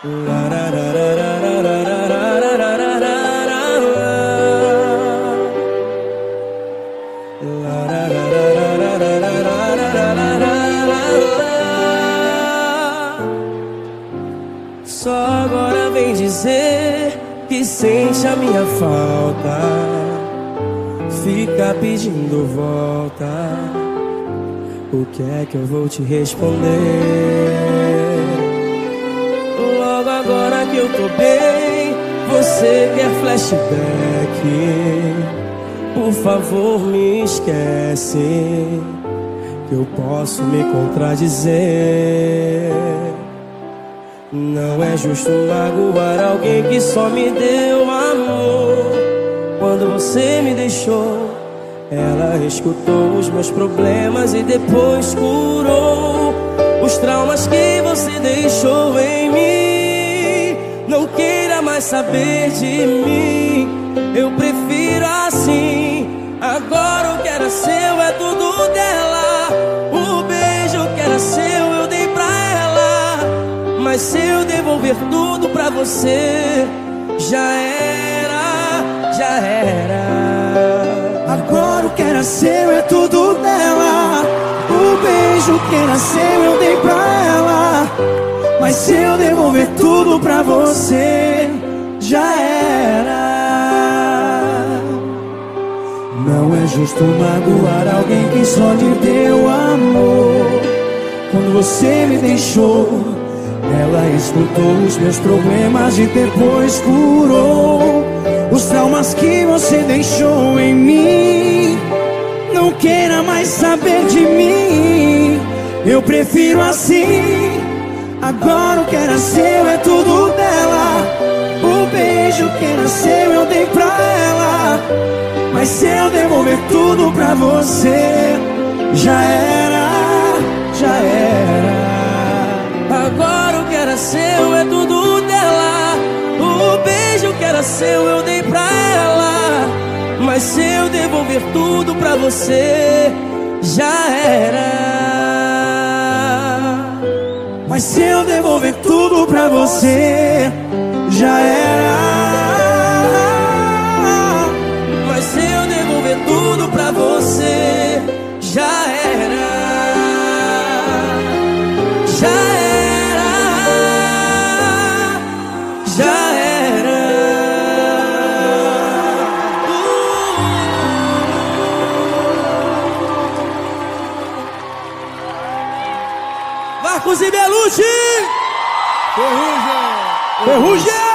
Só agora vem dizer que sente a minha falta. Fica pedindo volta. O que é que eu vou te responder? Agora que eu tô bem, você quer flashback? Por favor, me esquece. Que eu posso me contradizer. Não é justo magoar alguém que só me deu amor. Quando você me deixou, ela escutou os meus problemas e depois curou os traumas que você deixou em mim. Saber de mim, eu prefiro assim. Agora o que era seu é tudo dela. O beijo que era seu eu dei pra ela. Mas se eu devolver tudo pra você, já era, já era. Agora o que era seu é tudo dela. O beijo que era seu eu dei pra ela. Mas se eu devolver tudo pra você, já era. Não é justo magoar alguém que só lhe deu amor. Quando você me deixou, ela escutou os meus problemas e depois curou os traumas que você deixou em mim. Não queira mais saber de mim. Eu prefiro assim. Agora o que era devolver tudo pra você, já era, já era. Agora o que era seu é tudo dela. O beijo que era seu eu dei pra ela. Mas se eu devolver tudo pra você, já era. Mas se eu devolver tudo pra você, já era. Já era. Marcos e Belucci! Ferrugem! Ferrugem!